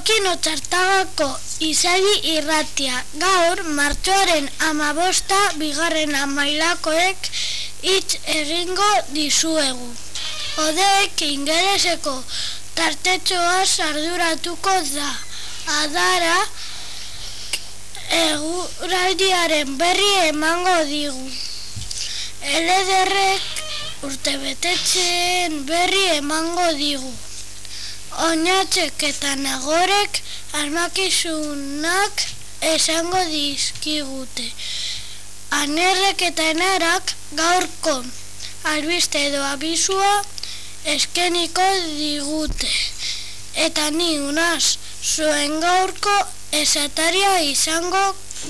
Jokin otzartagako izagi irratia. Gaur, martxoaren amabosta bigarren amailakoek hitz egingo dizuegu. Odeek ingeleseko tartetxoa sarduratuko da. Adara, eguraldiaren berri emango digu. Elederrek urte betetzen berri emango digu. Oinatzek eta nagorek armakizunak esango dizkigute. Anerrek eta enarak gaurko albiste edo abizua eskeniko digute. Eta ni unaz zuen gaurko esataria izango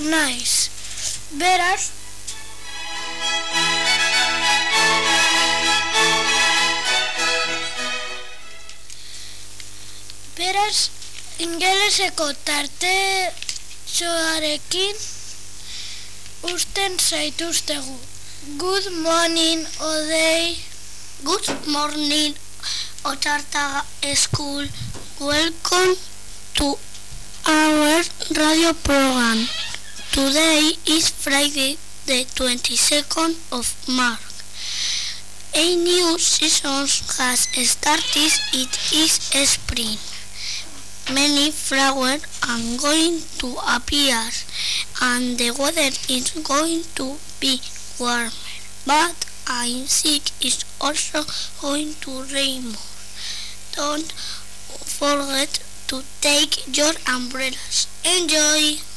naiz. Beraz, Beraz, ingeleseko tarte txoarekin usten zaituztegu. Good morning, Odei. Good morning, Otarta School. Welcome to our radio program. Today is Friday, the 22nd of March. A new season has started. It is spring. Many flowers are going to appear and the weather is going to be warmer. But I think it's also going to rain more. Don't forget to take your umbrellas. Enjoy!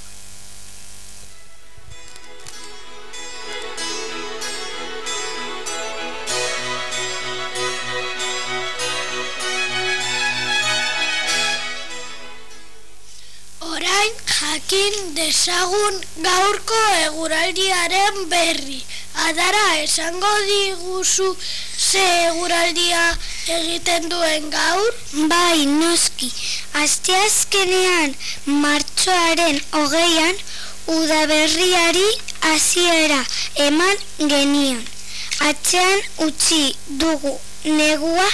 Dezagun gaurko eguraldiaren berri. Adara esango diguzu ze eguraldia egiten duen gaur? Bai, noski, asteazkenean martxoaren hogeian udaberriari hasiera eman genion. Atzean utzi dugu negua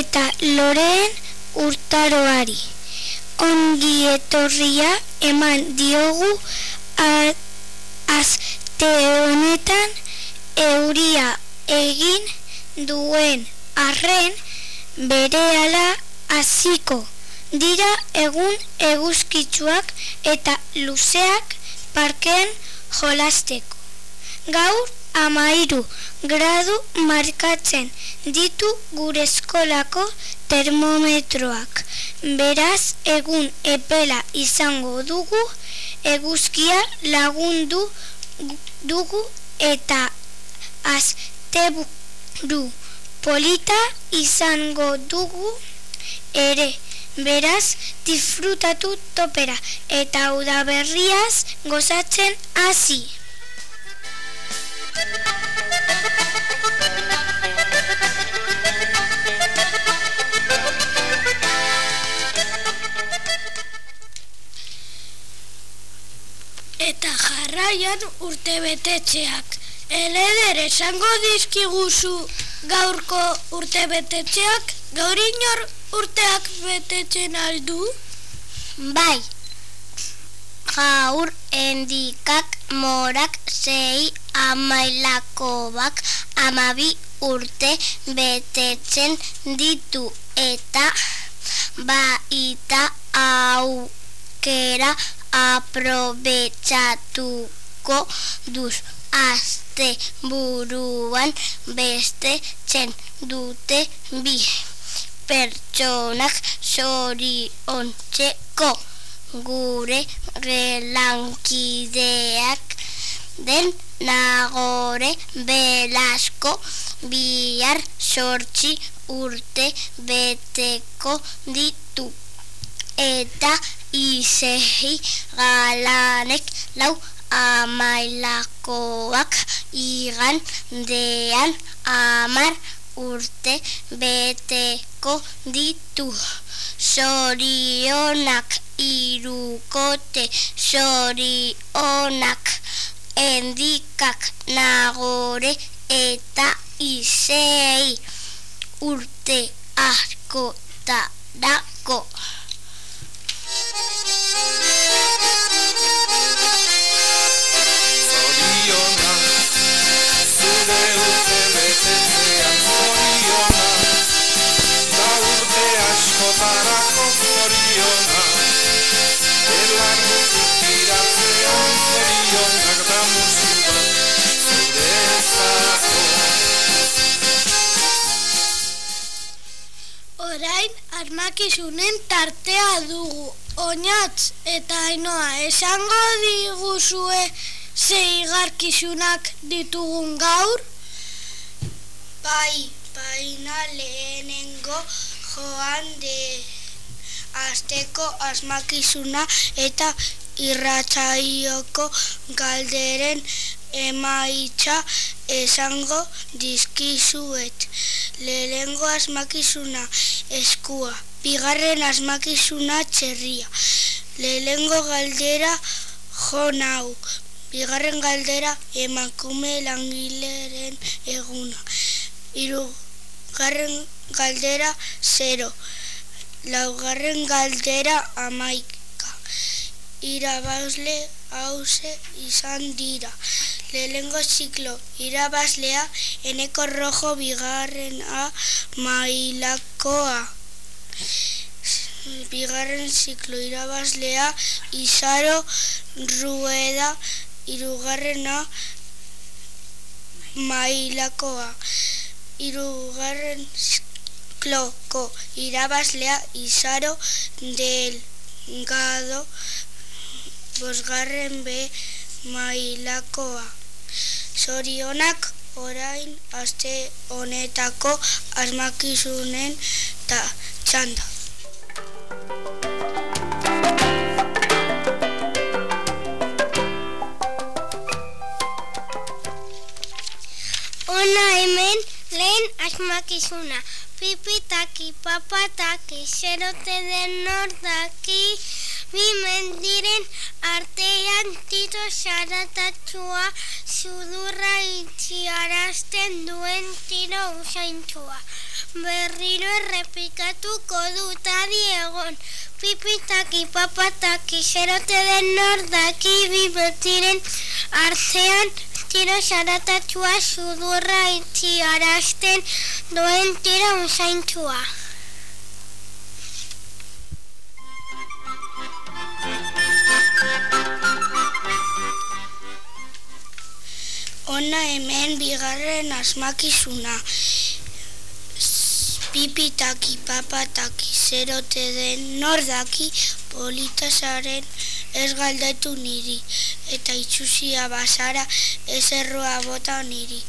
eta loreen urtaroari. Ongi etorria eman diogu aste honetan euria egin duen arren berehala hasiko dira egun eguzkitsuak eta luzeak parkean jolasteko. Gaur amairu gradu markatzen ditu gure eskolako termometroak. Beraz egun epela izango dugu, eguzkia lagundu dugu eta azteburu polita izango dugu ere. Beraz, disfrutatu topera eta udaberriaz gozatzen hasi. Jarraian urte betetxeak. Eleder esango dizkiguzu gaurko urte betetxeak, gaur inor urteak betetzen aldu? Bai, gaur endikak morak zei amailakobak amabi urte betetzen ditu eta baita aukera aprobetsatuko duz aste buruan beste tzen dute bi pertsonak zoriontzeko. Gure relankideak den nagore belasko bihar sortzi urte beteko ditu. Eta izei galanek lau amailakoak igan dean amar urte beteko ditu. Zorionak irukote zorionak endikak nagore eta izei urte asko armakizunen tartea dugu. Oinatz eta ainoa esango diguzue zeigarkizunak ditugun gaur? Bai, baina lehenengo joan de asteko asmakizuna eta irratzaioko galderen emaitza esango dizkizuet. Lehenengo asmakizuna eskua, bigarren asmakizuna txerria. Lehenengo galdera jo nau, bigarren galdera emakume langileren eguna. Hirugarren galdera zero, laugarren galdera amaika. Irabazle hause izan dira. Lehenengo ziklo irabazlea eneko rojo bigarren a mailakoa. Bigarren ziklo irabazlea izaro rueda irugarren a mailakoa. Irugarren zikloko irabazlea izaro delgado bosgarren be mailakoa. Zorionak orain aste honetako asmakizunen ta txanda. Ona hemen lehen asmakizuna. Pipitaki, papataki, zerote den nordaki, bi mendiren artean tito xaratatxua, sudurra itxiarazten duen tiro usaintxua. Berriro errepikatuko dut adiegon, pipitaki, papataki, zerote den nordaki, bi mendiren artean tiro xaratatxua, sudurra itxiarazten duen tiro usaintxua. Ona hemen bigarren asmakizuna. Pipitaki, papataki, zerote den nordaki, politasaren ez galdetu niri. Eta itxusia basara ez erroa bota niri.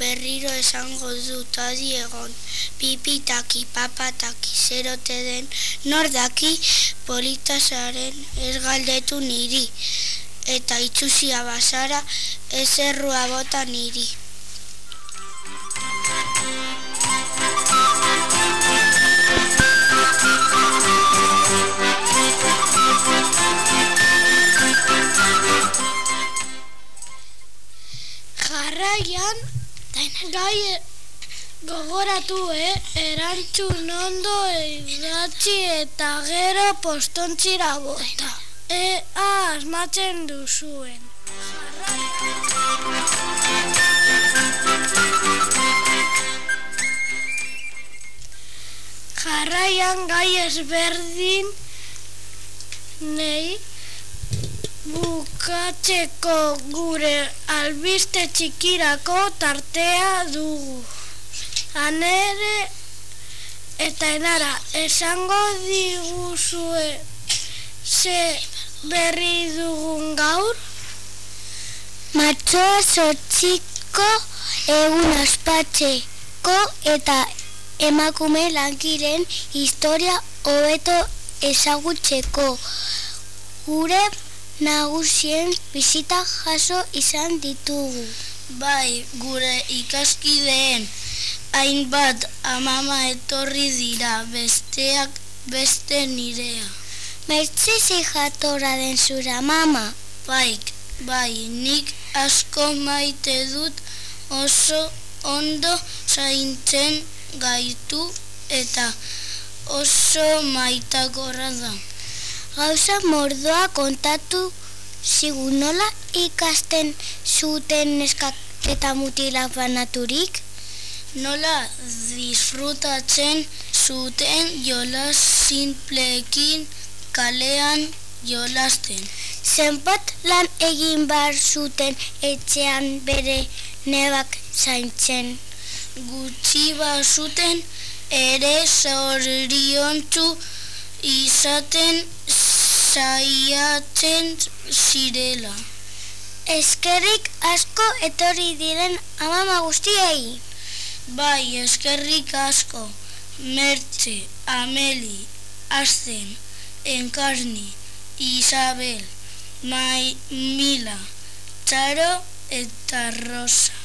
Berriro esango dut adiegon. Pipitaki, papataki, zerote den nordaki, politasaren ez galdetu niri. Eta itxusia basara ez errua bota niri. Jarraian, gai gogoratu, eh? Erantzun ondo idatzi eta gero postontzira bota. Ea asmatzen duzuen. Jarraian gai ezberdin nei bukatzeko gure albiste txikirako tartea dugu. Anere eta enara esango diguzue ze berri dugun gaur? Matzoa sortziko egun ospatzeko eta emakume langiren historia hobeto ezagutzeko. Gure nagusien bizita jaso izan ditugu. Bai, gure ikaskideen hainbat amama etorri dira besteak beste nirea. Mertzezi jatora den zura mama. Bai, bai, nik asko maite dut oso ondo zaintzen gaitu eta oso maitagorra da. gauza mordoa kontatu zigu nola ikasten zuten neskak eta mutilak banaturik? Nola disfrutatzen zuten jolas simplekin kalean jolasten. Zenbat lan egin bar zuten etxean bere nebak zaintzen. Gutxi bazuten ere zoriontzu izaten saiatzen zirela. Eskerrik asko etorri diren amama guztiei. Bai, eskerrik asko, Mertxe, Ameli, Asten, Encarni, Isabel, May, Mila, Charo, Eta Rosa.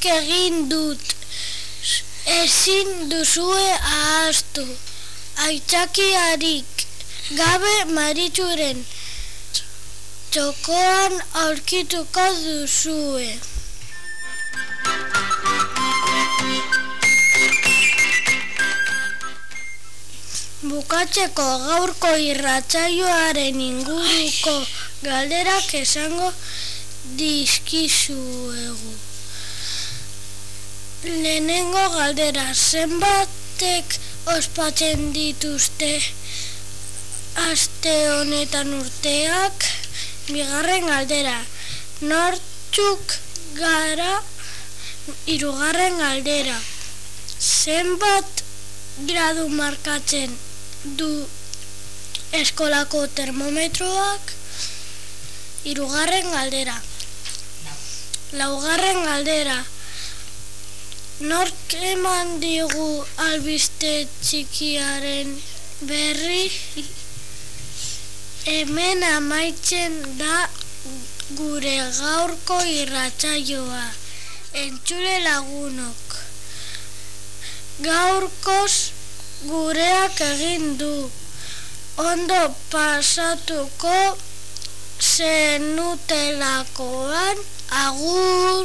Nik egin dut. Ezin duzue ahaztu. Aitzakiarik gabe maritxuren txokoan aurkituko duzue. Bukatzeko gaurko irratsaioaren inguruko galderak esango dizkizuegu. Lehenengo galdera zenbatek ospatzen dituzte? Aste honetan urteak, bigarren galdera. Nortzuk gara hirugarren galdera. Zenbat gradu markatzen du eskolako termometroak? Hirugarren galdera. Laugarren galdera nork eman digu albiste txikiaren berri? Hemen amaitzen da gure gaurko irratsaioa. Entzule lagunok. Gaurkoz gureak egin du. Ondo pasatuko zenutelakoan agur